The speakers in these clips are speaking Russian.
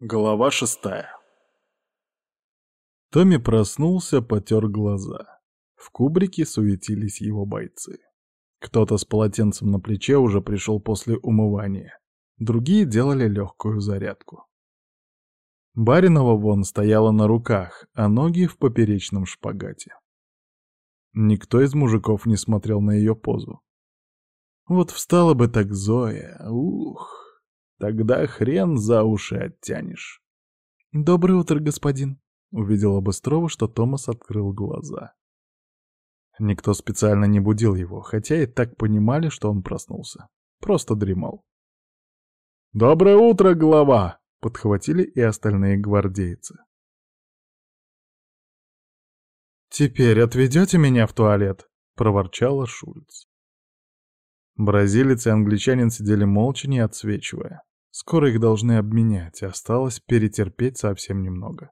Глава шестая Томми проснулся, потер глаза. В кубрике суетились его бойцы. Кто-то с полотенцем на плече уже пришел после умывания. Другие делали легкую зарядку. Баринова вон стояла на руках, а ноги в поперечном шпагате. Никто из мужиков не смотрел на ее позу. Вот встала бы так Зоя, ух! Тогда хрен за уши оттянешь. «Доброе утро, господин», — увидела Быстрова, что Томас открыл глаза. Никто специально не будил его, хотя и так понимали, что он проснулся. Просто дремал. «Доброе утро, глава!» — подхватили и остальные гвардейцы. «Теперь отведете меня в туалет?» — проворчала Шульц. Бразилец и англичанин сидели молча, не отсвечивая. Скоро их должны обменять, осталось перетерпеть совсем немного.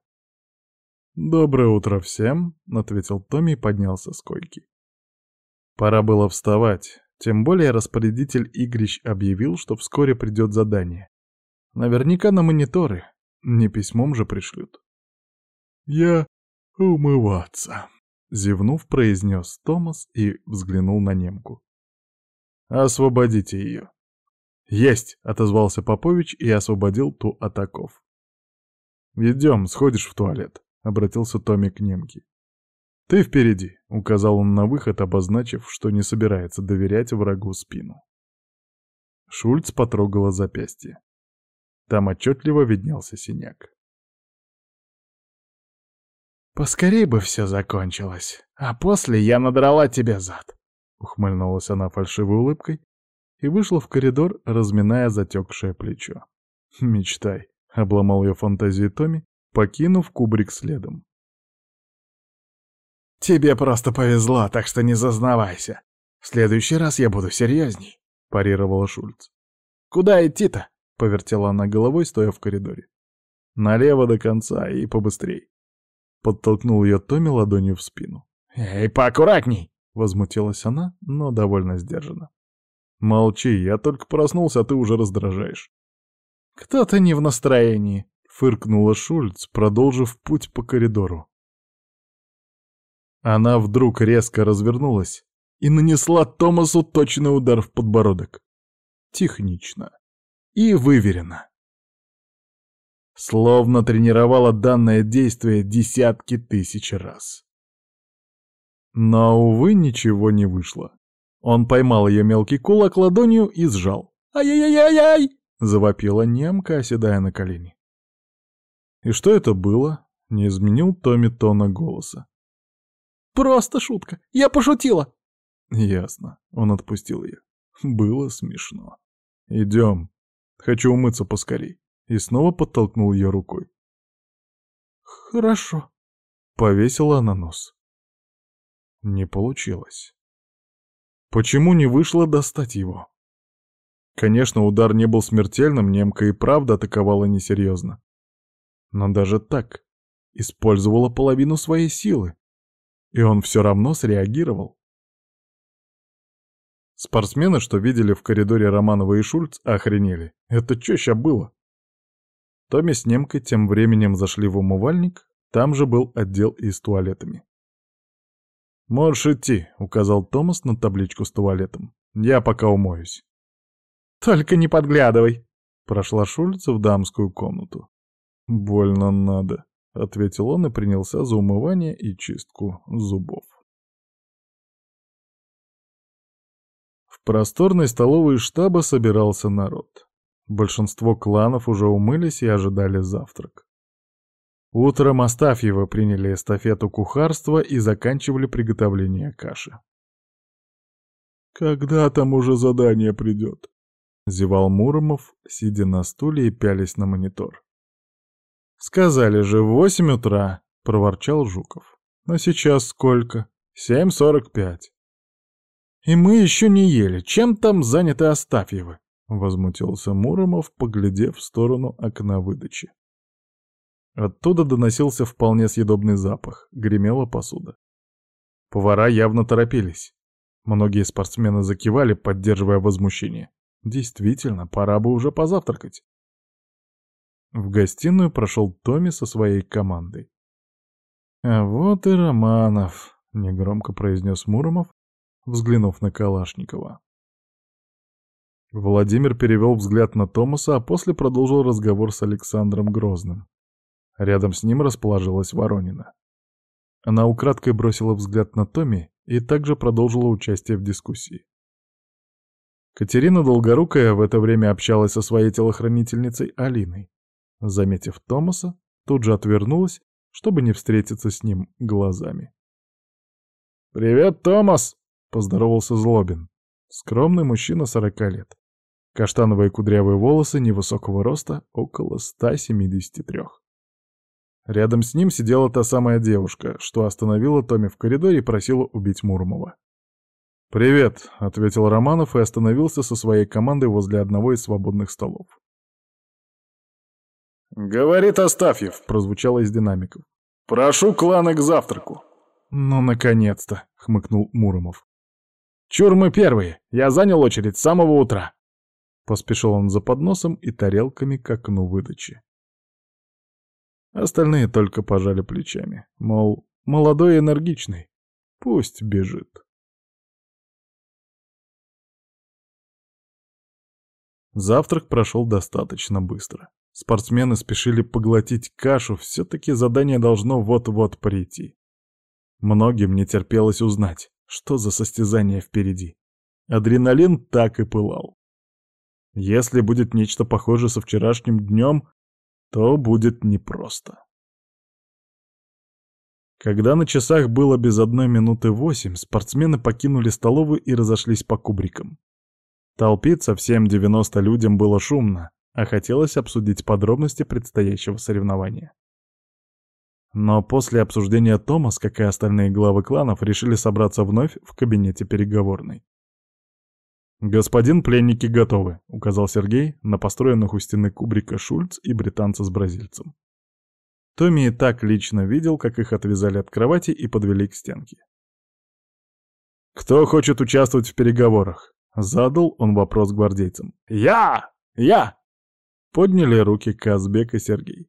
«Доброе утро всем», — ответил Томми и поднялся с койки. Пора было вставать, тем более распорядитель игрищ объявил, что вскоре придет задание. Наверняка на мониторы, не письмом же пришлют. «Я умываться», — зевнув, произнес Томас и взглянул на немку. «Освободите ее», «Есть!» — отозвался Попович и освободил ту от оков. «Идем, сходишь в туалет», — обратился Томми к немке. «Ты впереди», — указал он на выход, обозначив, что не собирается доверять врагу спину. Шульц потрогала запястье. Там отчетливо виднелся синяк. «Поскорей бы все закончилось, а после я надрала тебе зад», — ухмыльнулась она фальшивой улыбкой и вышла в коридор, разминая затекшее плечо. «Мечтай», — обломал ее фантазию Томми, покинув кубрик следом. «Тебе просто повезло, так что не зазнавайся. В следующий раз я буду серьезней», — парировала Шульц. «Куда идти-то?» — повертела она головой, стоя в коридоре. «Налево до конца и побыстрей». Подтолкнул ее Томми ладонью в спину. «Эй, поаккуратней!» — возмутилась она, но довольно сдержанно. «Молчи, я только проснулся, а ты уже раздражаешь». «Кто-то не в настроении», — фыркнула Шульц, продолжив путь по коридору. Она вдруг резко развернулась и нанесла Томасу точный удар в подбородок. Технично и выверенно. Словно тренировала данное действие десятки тысяч раз. Но, увы, ничего не вышло. Он поймал ее мелкий кулак ладонью и сжал. «Ай-яй-яй-яй!» — завопила немка, оседая на колени. И что это было? Не изменил Томми тона голоса. «Просто шутка! Я пошутила!» Ясно. Он отпустил ее. Было смешно. «Идем. Хочу умыться поскорей». И снова подтолкнул ее рукой. «Хорошо», — повесила она нос. Не получилось. Почему не вышло достать его? Конечно, удар не был смертельным, немка и правда атаковала несерьезно. Но даже так использовала половину своей силы. И он все равно среагировал. Спортсмены, что видели в коридоре Романова и Шульц, охренели. Это что ща было? Томми с немкой тем временем зашли в умывальник, там же был отдел и с туалетами. «Можешь идти», — указал Томас на табличку с туалетом. «Я пока умоюсь». «Только не подглядывай», — прошла Шульца в дамскую комнату. «Больно надо», — ответил он и принялся за умывание и чистку зубов. В просторной столовой штаба собирался народ. Большинство кланов уже умылись и ожидали завтрак. Утром Астафьева приняли эстафету кухарства и заканчивали приготовление каши. «Когда там уже задание придет?» — зевал Муромов, сидя на стуле и пялись на монитор. «Сказали же, в восемь утра», — проворчал Жуков. «А сейчас сколько? Семь сорок пять». «И мы еще не ели. Чем там заняты Астафьевы?» — возмутился Муромов, поглядев в сторону окна выдачи. Оттуда доносился вполне съедобный запах, гремела посуда. Повара явно торопились. Многие спортсмены закивали, поддерживая возмущение. Действительно, пора бы уже позавтракать. В гостиную прошел Томми со своей командой. «А вот и Романов», — негромко произнес Муромов, взглянув на Калашникова. Владимир перевел взгляд на Томаса, а после продолжил разговор с Александром Грозным. Рядом с ним расположилась Воронина. Она украдкой бросила взгляд на Томми и также продолжила участие в дискуссии. Катерина Долгорукая в это время общалась со своей телохранительницей Алиной. Заметив Томаса, тут же отвернулась, чтобы не встретиться с ним глазами. «Привет, Томас!» — поздоровался Злобин. Скромный мужчина сорока лет. Каштановые кудрявые волосы невысокого роста, около 173. Рядом с ним сидела та самая девушка, что остановила Томми в коридоре и просила убить Муромова. «Привет», — ответил Романов и остановился со своей командой возле одного из свободных столов. «Говорит Астафьев», — прозвучало из динамиков. «Прошу клана к завтраку». «Ну, наконец-то», — хмыкнул Муромов. «Чур мы первые, я занял очередь с самого утра». Поспешил он за подносом и тарелками к окну выдачи. Остальные только пожали плечами, мол, молодой и энергичный, пусть бежит. Завтрак прошел достаточно быстро. Спортсмены спешили поглотить кашу, все-таки задание должно вот-вот прийти. Многим не терпелось узнать, что за состязание впереди. Адреналин так и пылал. Если будет нечто похожее со вчерашним днем, то будет непросто. Когда на часах было без одной минуты восемь, спортсмены покинули столовую и разошлись по кубрикам. Толпиться всем 90 людям было шумно, а хотелось обсудить подробности предстоящего соревнования. Но после обсуждения Томас, как и остальные главы кланов, решили собраться вновь в кабинете переговорной. «Господин, пленники готовы», — указал Сергей на построенных у стены кубрика Шульц и британца с бразильцем. Томми и так лично видел, как их отвязали от кровати и подвели к стенке. «Кто хочет участвовать в переговорах?» — задал он вопрос гвардейцам. «Я! Я!» Подняли руки Казбек и Сергей.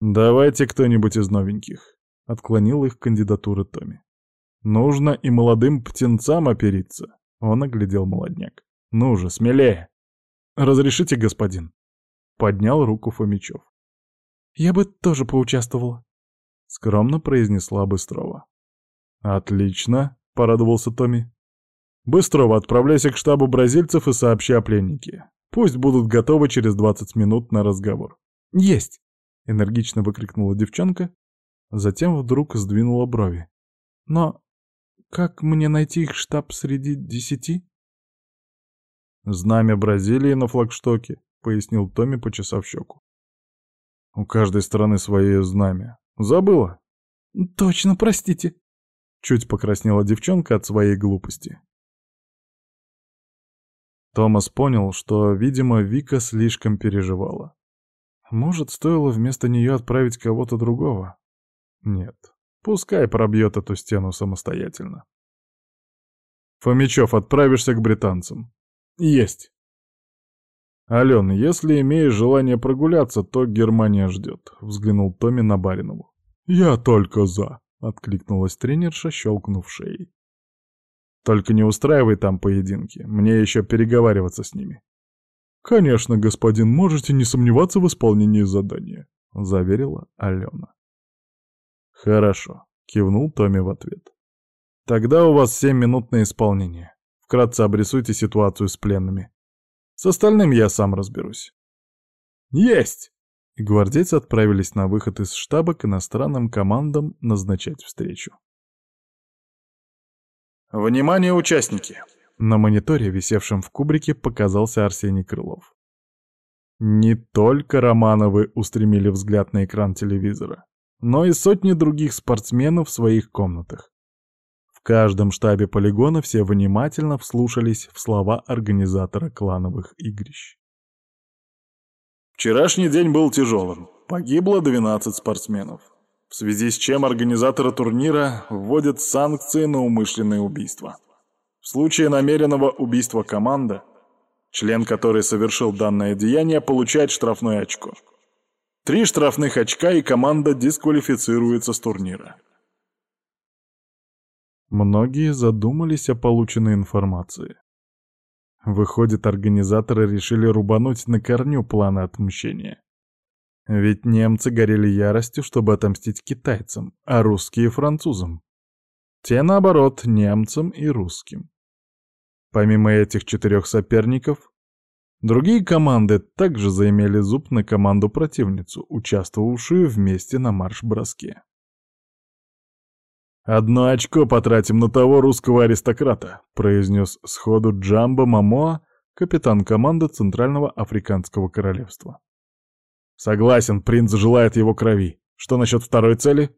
«Давайте кто-нибудь из новеньких», — отклонил их кандидатуры Томми. «Нужно и молодым птенцам опериться». Он оглядел молодняк. «Ну же, смелее!» «Разрешите, господин?» Поднял руку Фомичев. «Я бы тоже поучаствовала», — скромно произнесла Быстрова. «Отлично», — порадовался Томми. «Быстрова, отправляйся к штабу бразильцев и сообщи о пленнике. Пусть будут готовы через 20 минут на разговор». «Есть!» — энергично выкрикнула девчонка, затем вдруг сдвинула брови. «Но как мне найти их штаб среди десяти? Знамя Бразилии на флагштоке, пояснил Томми, почесав щеку. У каждой страны свое знамя. Забыла? Точно, простите. Чуть покраснела девчонка от своей глупости. Томас понял, что, видимо, Вика слишком переживала. Может, стоило вместо нее отправить кого-то другого? Нет, Пускай пробьет эту стену самостоятельно. Фомичев, отправишься к британцам. Есть. Ален, если имеешь желание прогуляться, то Германия ждет, взглянул Томми на Баринову. Я только за, откликнулась тренерша, щелкнув шеей. Только не устраивай там поединки, мне еще переговариваться с ними. Конечно, господин, можете не сомневаться в исполнении задания, заверила Алена. «Хорошо», — кивнул Томми в ответ. «Тогда у вас семь минут на исполнение. Вкратце обрисуйте ситуацию с пленными. С остальным я сам разберусь». «Есть!» И гвардейцы отправились на выход из штаба к иностранным командам назначать встречу. «Внимание, участники!» На мониторе, висевшем в кубрике, показался Арсений Крылов. Не только Романовы устремили взгляд на экран телевизора но и сотни других спортсменов в своих комнатах. В каждом штабе полигона все внимательно вслушались в слова организатора клановых игрищ. Вчерашний день был тяжелым. Погибло 12 спортсменов. В связи с чем организаторы турнира вводят санкции на умышленное убийство. В случае намеренного убийства команда Член, который совершил данное деяние, получает штрафное очко. Три штрафных очка, и команда дисквалифицируется с турнира. Многие задумались о полученной информации. Выходит, организаторы решили рубануть на корню планы отмщения. Ведь немцы горели яростью, чтобы отомстить китайцам, а русские — французам. Те, наоборот, немцам и русским. Помимо этих четырех соперников, другие команды также заимели зуб на команду-противницу, участвовавшую вместе на марш-броске. «Одно очко потратим на того русского аристократа», — произнес сходу Джамбо Мамоа, капитан команды Центрального Африканского Королевства. «Согласен, принц желает его крови. Что насчет второй цели?»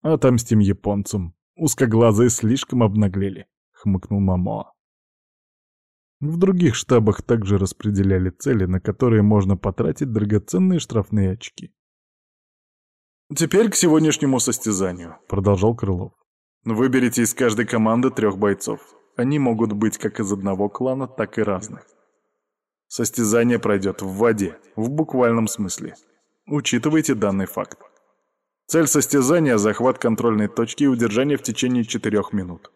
«Отомстим японцам. Узкоглазые слишком обнаглели», — хмыкнул Мамоа. В других штабах также распределяли цели, на которые можно потратить драгоценные штрафные очки. «Теперь к сегодняшнему состязанию», — продолжал Крылов. «Выберите из каждой команды трех бойцов. Они могут быть как из одного клана, так и разных. Состязание пройдет в воде, в буквальном смысле. Учитывайте данный факт. Цель состязания — захват контрольной точки и удержание в течение четырех минут.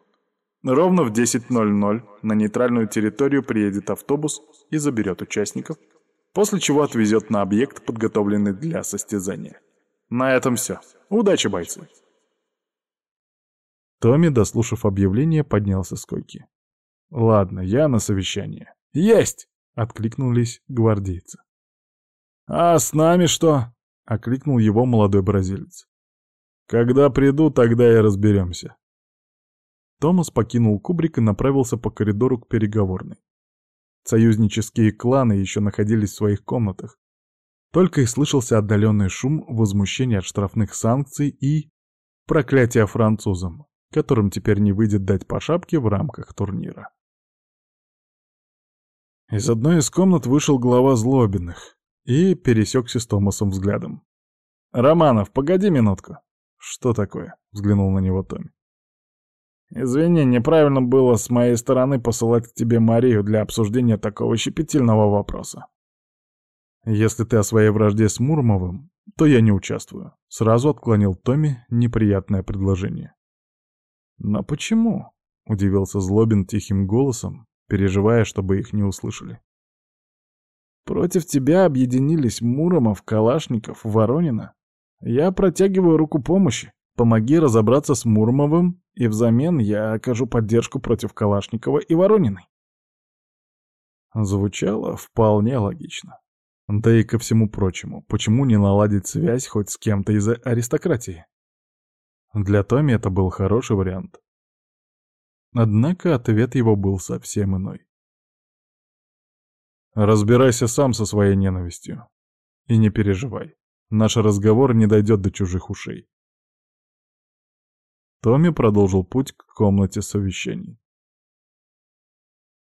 Ровно в 10.00 на нейтральную территорию приедет автобус и заберет участников, после чего отвезет на объект, подготовленный для состязания. На этом все. Удачи, бойцы!» Томми, дослушав объявление, поднялся с койки. «Ладно, я на совещание». «Есть!» — откликнулись гвардейцы. «А с нами что?» — окликнул его молодой бразилец. «Когда приду, тогда и разберемся». Томас покинул кубрик и направился по коридору к переговорной. Союзнические кланы еще находились в своих комнатах, только и слышался отдаленный шум возмущения от штрафных санкций и проклятия французам, которым теперь не выйдет дать по шапке в рамках турнира. Из одной из комнат вышел глава Злобиных и пересекся с Томасом взглядом. «Романов, погоди минутку». «Что такое?» — взглянул на него Томми. «Извини, неправильно было с моей стороны посылать к тебе Марию для обсуждения такого щепетильного вопроса. «Если ты о своей вражде с Муромовым, то я не участвую», — сразу отклонил Томми неприятное предложение. «Но почему?» — удивился Злобин тихим голосом, переживая, чтобы их не услышали. «Против тебя объединились Муромов, Калашников, Воронина. Я протягиваю руку помощи. Помоги разобраться с Муромовым, и взамен я окажу поддержку против Калашникова и Ворониной». Звучало вполне логично. Да и ко всему прочему, почему не наладить связь хоть с кем-то из аристократии? Для Томи это был хороший вариант. Однако ответ его был совсем иной. Разбирайся сам со своей ненавистью. И не переживай, наш разговор не дойдет до чужих ушей. Томми продолжил путь к комнате совещаний.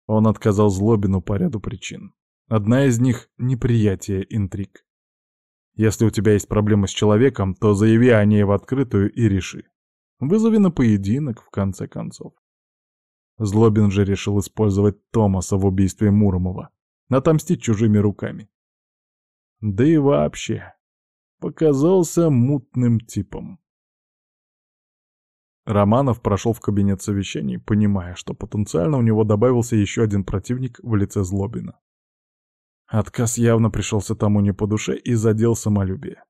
Он отказал Злобину по ряду причин. Одна из них — неприятие интриг. Если у тебя есть проблемы с человеком, то заяви о ней в открытую и реши. Вызови на поединок, в конце концов. Злобин же решил использовать Томаса в убийстве Муромова, отомстить чужими руками. Да и вообще, показался мутным типом. Романов прошел в кабинет совещаний, понимая, что потенциально у него добавился еще один противник в лице Злобина. Отказ явно пришелся тому не по душе и задел самолюбие.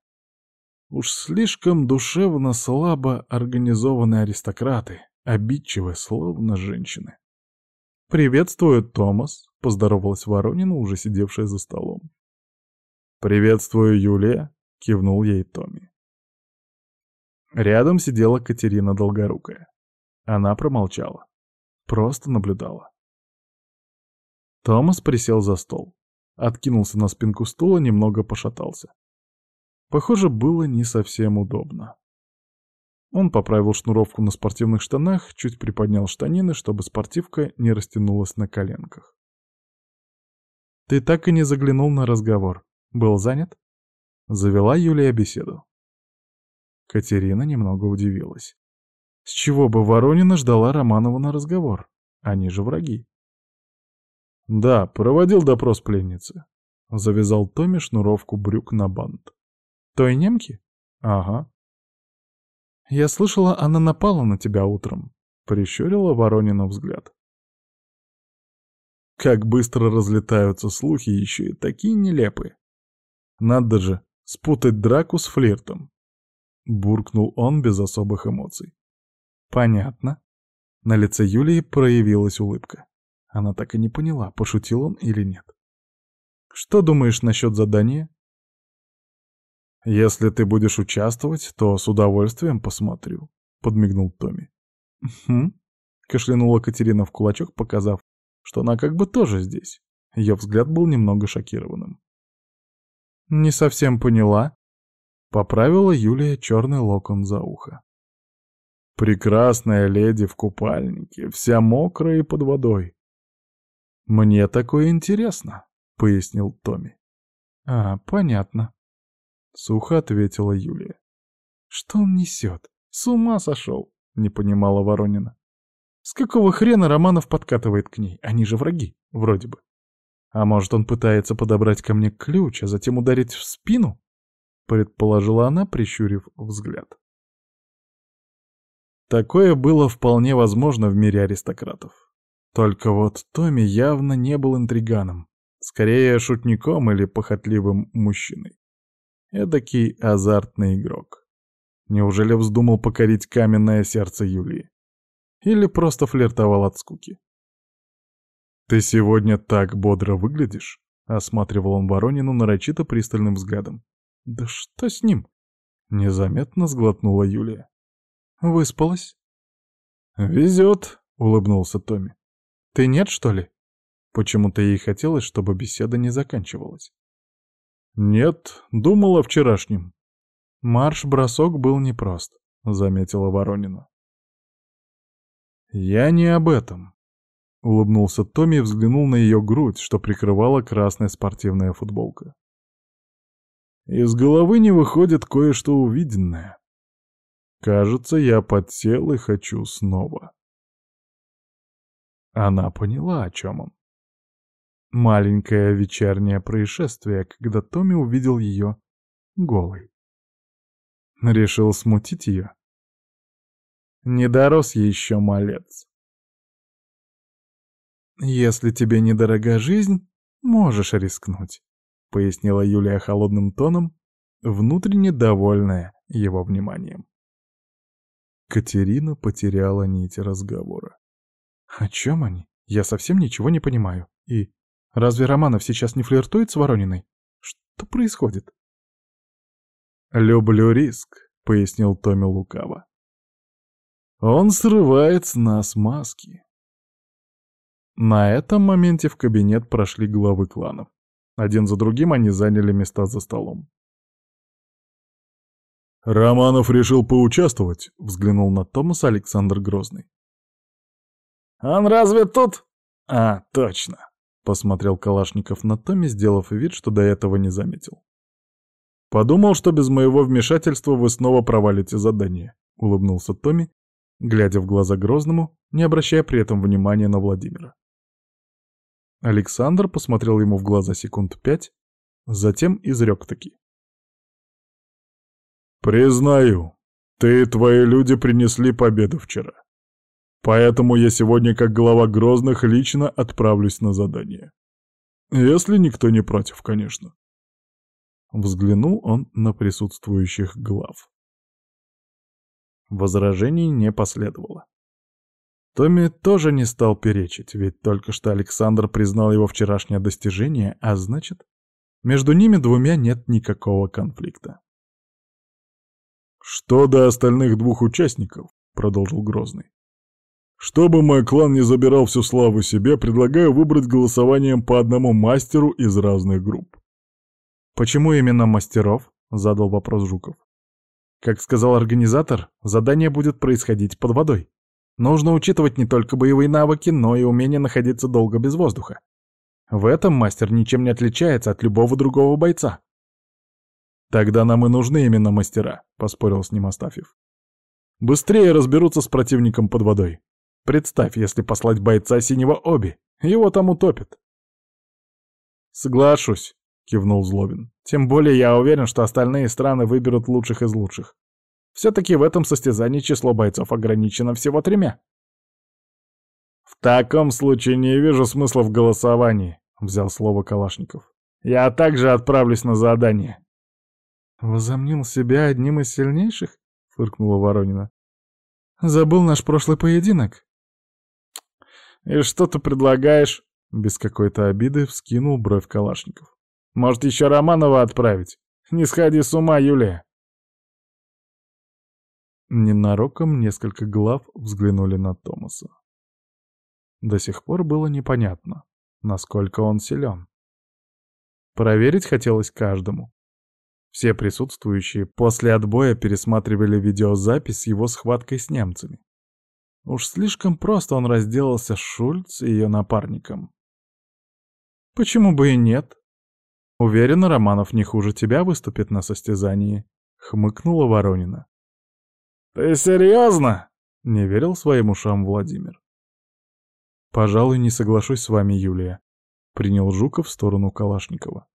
Уж слишком душевно слабо организованные аристократы, обидчивы, словно женщины. «Приветствую, Томас», — поздоровалась Воронина, уже сидевшая за столом. «Приветствую, Юлия», — кивнул ей Томми. Рядом сидела Катерина Долгорукая. Она промолчала. Просто наблюдала. Томас присел за стол откинулся на спинку стула, немного пошатался. Похоже, было не совсем удобно. Он поправил шнуровку на спортивных штанах, чуть приподнял штанины, чтобы спортивка не растянулась на коленках. «Ты так и не заглянул на разговор. Был занят?» Завела Юлия беседу. Катерина немного удивилась. С чего бы Воронина ждала Романова на разговор? Они же враги. Да, проводил допрос пленницы. Завязал Томми шнуровку брюк на бант. Той немки? Ага. Я слышала, она напала на тебя утром. Прищурила Воронина взгляд. Как быстро разлетаются слухи, еще и такие нелепые. Надо же, спутать драку с флиртом. Буркнул он без особых эмоций. Понятно. На лице Юлии проявилась улыбка. Она так и не поняла, пошутил он или нет. Что думаешь насчет задания? Если ты будешь участвовать, то с удовольствием посмотрю, подмигнул Томми. Хм, кашлянула Катерина в кулачок, показав, что она как бы тоже здесь. Ее взгляд был немного шокированным. «Не совсем поняла», — поправила Юлия черный локон за ухо. «Прекрасная леди в купальнике, вся мокрая и под водой». «Мне такое интересно», — пояснил Томми. «А, понятно», — сухо ответила Юлия. «Что он несет? С ума сошел!» — не понимала Воронина. С какого хрена Романов подкатывает к ней? Они же враги, вроде бы. А может, он пытается подобрать ко мне ключ, а затем ударить в спину? Предположила она, прищурив взгляд. Такое было вполне возможно в мире аристократов. Только вот Томми явно не был интриганом. Скорее, шутником или похотливым мужчиной. Эдакий азартный игрок. Неужели вздумал покорить каменное сердце Юлии? Или просто флиртовал от скуки. «Ты сегодня так бодро выглядишь?» — осматривал он Воронину нарочито пристальным взглядом. «Да что с ним?» — незаметно сглотнула Юлия. «Выспалась?» «Везет», — улыбнулся Томми. «Ты нет, что ли?» Почему-то ей хотелось, чтобы беседа не заканчивалась. «Нет, думала о вчерашнем». «Марш-бросок был непрост», — заметила Воронина. «Я не об этом», — улыбнулся Томми и взглянул на ее грудь, что прикрывала красная спортивная футболка. «Из головы не выходит кое-что увиденное. Кажется, я подсел и хочу снова». Она поняла, о чем он. Маленькое вечернее происшествие, когда Томми увидел ее голой. Решил смутить ее. Не дорос еще малец. «Если тебе недорога жизнь, можешь рискнуть», — пояснила Юлия холодным тоном, внутренне довольная его вниманием. Катерина потеряла нить разговора. «О чем они? Я совсем ничего не понимаю. И разве Романов сейчас не флиртует с Ворониной? Что происходит?» «Люблю риск», — пояснил Томми лукаво. Он срывает с нас маски. На этом моменте в кабинет прошли главы кланов. Один за другим они заняли места за столом. «Романов решил поучаствовать», — взглянул на Томаса Александр Грозный. «Он разве тут?» «А, точно», — посмотрел Калашников на Томе, сделав вид, что до этого не заметил. «Подумал, что без моего вмешательства вы снова провалите задание», — улыбнулся Томми глядя в глаза Грозному, не обращая при этом внимания на Владимира. Александр посмотрел ему в глаза секунд пять, затем изрек таки. «Признаю, ты и твои люди принесли победу вчера. Поэтому я сегодня, как глава Грозных, лично отправлюсь на задание. Если никто не против, конечно». Взглянул он на присутствующих глав. Возражений не последовало. Томми тоже не стал перечить, ведь только что Александр признал его вчерашнее достижение, а значит, между ними двумя нет никакого конфликта. «Что до остальных двух участников?» — продолжил Грозный. «Чтобы мой клан не забирал всю славу себе, предлагаю выбрать голосованием по одному мастеру из разных групп». «Почему именно мастеров?» — задал вопрос Жуков. Как сказал организатор, задание будет происходить под водой. Нужно учитывать не только боевые навыки, но и умение находиться долго без воздуха. В этом мастер ничем не отличается от любого другого бойца. «Тогда нам и нужны именно мастера», — поспорил с ним Астафьев. «Быстрее разберутся с противником под водой. Представь, если послать бойца синего оби, его там утопит. «Соглашусь», — кивнул Злобин. «Тем более я уверен, что остальные страны выберут лучших из лучших. Все-таки в этом состязании число бойцов ограничено всего тремя». «В таком случае не вижу смысла в голосовании», — взял слово Калашников. «Я также отправлюсь на задание». «Возомнил себя одним из сильнейших?» — фыркнула Воронина. «Забыл наш прошлый поединок?» «И что ты предлагаешь?» — без какой-то обиды вскинул бровь Калашников. «Может, еще Романова отправить? Не сходи с ума, Юлия!» Ненароком несколько глав взглянули на Томаса. До сих пор было непонятно, насколько он силен. Проверить хотелось каждому. Все присутствующие после отбоя пересматривали видеозапись с его схваткой с немцами. Уж слишком просто он разделался с Шульц и ее напарником. «Почему бы и нет?» «Уверена, Романов не хуже тебя выступит на состязании», — хмыкнула Воронина. «Ты серьезно?» — не верил своим ушам Владимир. «Пожалуй, не соглашусь с вами, Юлия», — принял Жуков в сторону Калашникова.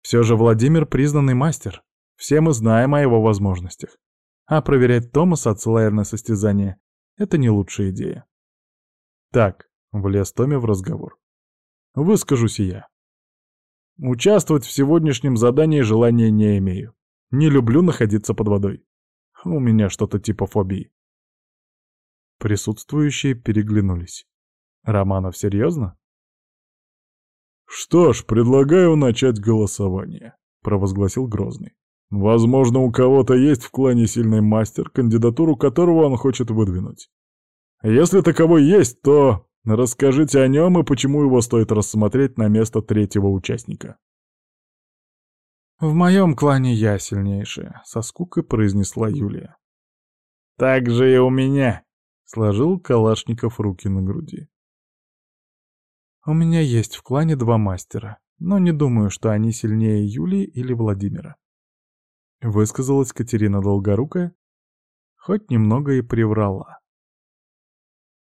«Все же Владимир признанный мастер. Все мы знаем о его возможностях. А проверять Томаса, отсылая на состязание, — это не лучшая идея». «Так», — влез Томи в разговор. «Выскажусь и я. Участвовать в сегодняшнем задании желания не имею. Не люблю находиться под водой. У меня что-то типа фобии». Присутствующие переглянулись. Романов серьезно? «Что ж, предлагаю начать голосование», — провозгласил Грозный. «Возможно, у кого-то есть в клане сильный мастер, кандидатуру которого он хочет выдвинуть. Если таковой есть, то расскажите о нем и почему его стоит рассмотреть на место третьего участника». «В моем клане я сильнейшая», — со скукой произнесла Юлия. «Так же и у меня», — сложил Калашников руки на груди. У меня есть в клане два мастера, но не думаю, что они сильнее Юлии или Владимира. Высказалась Катерина Долгорукая, хоть немного и приврала.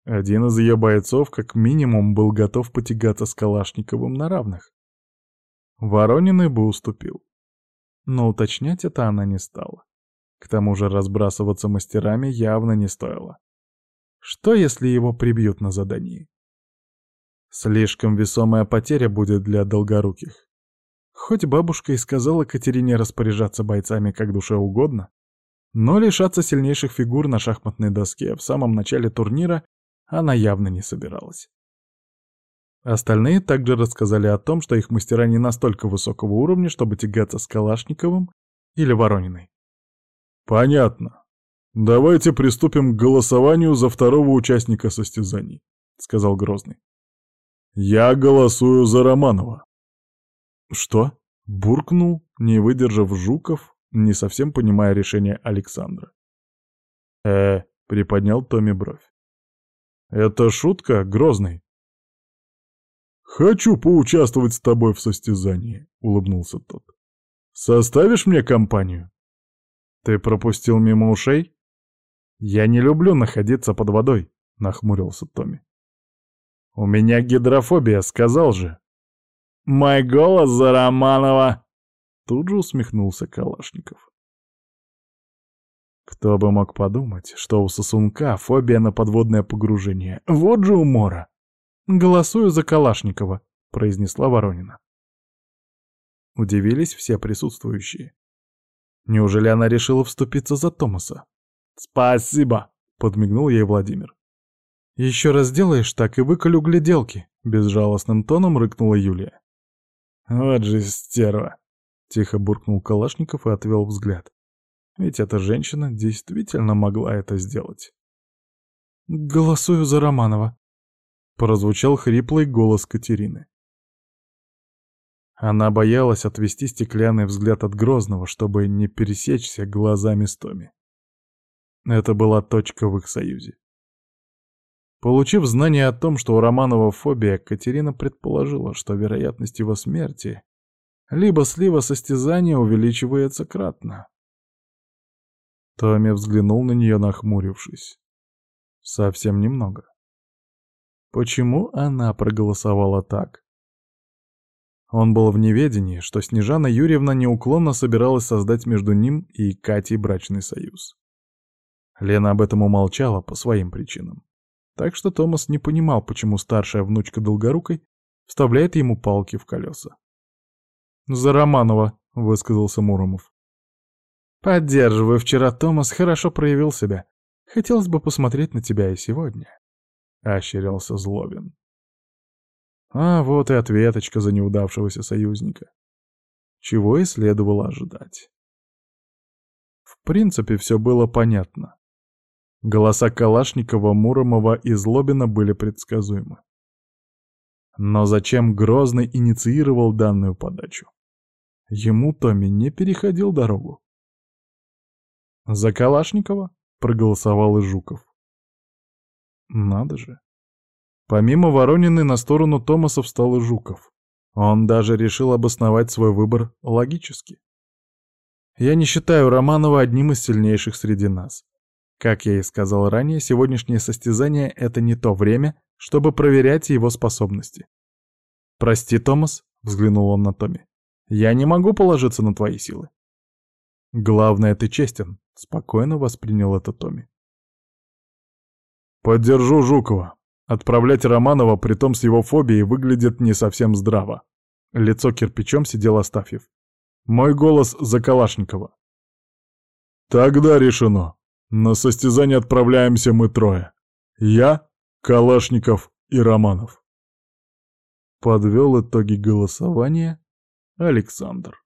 Один из ее бойцов как минимум был готов потягаться с Калашниковым на равных. Воронин бы уступил. Но уточнять это она не стала. К тому же разбрасываться мастерами явно не стоило. Что, если его прибьют на задании? Слишком весомая потеря будет для долгоруких. Хоть бабушка и сказала Катерине распоряжаться бойцами как душе угодно, но лишаться сильнейших фигур на шахматной доске в самом начале турнира она явно не собиралась. Остальные также рассказали о том, что их мастера не настолько высокого уровня, чтобы тягаться с Калашниковым или Ворониной. «Понятно. Давайте приступим к голосованию за второго участника состязаний», — сказал Грозный. «Я голосую за Романова». «Что?» — буркнул, не выдержав Жуков, не совсем понимая решение Александра. «Э, — приподнял Томми бровь. «Это шутка, Грозный?» «Хочу поучаствовать с тобой в состязании», — улыбнулся тот. «Составишь мне компанию?» «Ты пропустил мимо ушей?» «Я не люблю находиться под водой», — нахмурился Томми. «У меня гидрофобия, сказал же». «Мой голос за Романова!» Тут же усмехнулся Калашников. Кто бы мог подумать, что у сосунка фобия на подводное погружение. Вот же умора. «Голосую за Калашникова», — произнесла Воронина. Удивились все присутствующие. Неужели она решила вступиться за Томаса? «Спасибо», — подмигнул ей Владимир. «Еще раз делаешь так и выколю гляделки», — безжалостным тоном рыкнула Юлия. «Вот же стерва!» — тихо буркнул Калашников и отвел взгляд. Ведь эта женщина действительно могла это сделать. «Голосую за Романова», — прозвучал хриплый голос Катерины. Она боялась отвести стеклянный взгляд от Грозного, чтобы не пересечься глазами с Томи. Это была точка в их союзе. Получив знание о том, что у Романова фобия, Катерина предположила, что вероятность его смерти либо слива состязания увеличивается кратно. Томми взглянул на нее, нахмурившись. Совсем немного. Почему она проголосовала так? Он был в неведении, что Снежана Юрьевна неуклонно собиралась создать между ним и Катей брачный союз. Лена об этом умолчала по своим причинам. Так что Томас не понимал, почему старшая внучка Долгорукой вставляет ему палки в колеса. «За Романова», — высказался Муромов. «Поддерживаю, вчера Томас хорошо проявил себя. Хотелось бы посмотреть на тебя и сегодня», — ощерялся Злобин. А вот и ответочка за неудавшегося союзника. Чего и следовало ожидать. В принципе, все было понятно. Голоса Калашникова, Муромова и Злобина были предсказуемы. Но зачем Грозный инициировал данную подачу? Ему Томми не переходил дорогу. За Калашникова проголосовал и Жуков. Надо же. Помимо Воронины на сторону Томаса встал и Жуков. Он даже решил обосновать свой выбор логически. Я не считаю Романова одним из сильнейших среди нас. Как я и сказал ранее, сегодняшнее состязание — это не то время, чтобы проверять его способности. «Прости, Томас», — взглянул он на Томми, — «я не могу положиться на твои силы». «Главное, ты честен», — спокойно воспринял это Томми. «Поддержу Жукова. Отправлять Романова, притом с его фобией, выглядит не совсем здраво». Лицо кирпичом сидел Астафьев. «Мой голос за Калашникова». «Тогда решено», на состязание отправляемся мы трое. Я, Калашников и Романов. Подвел итоги голосования Александр.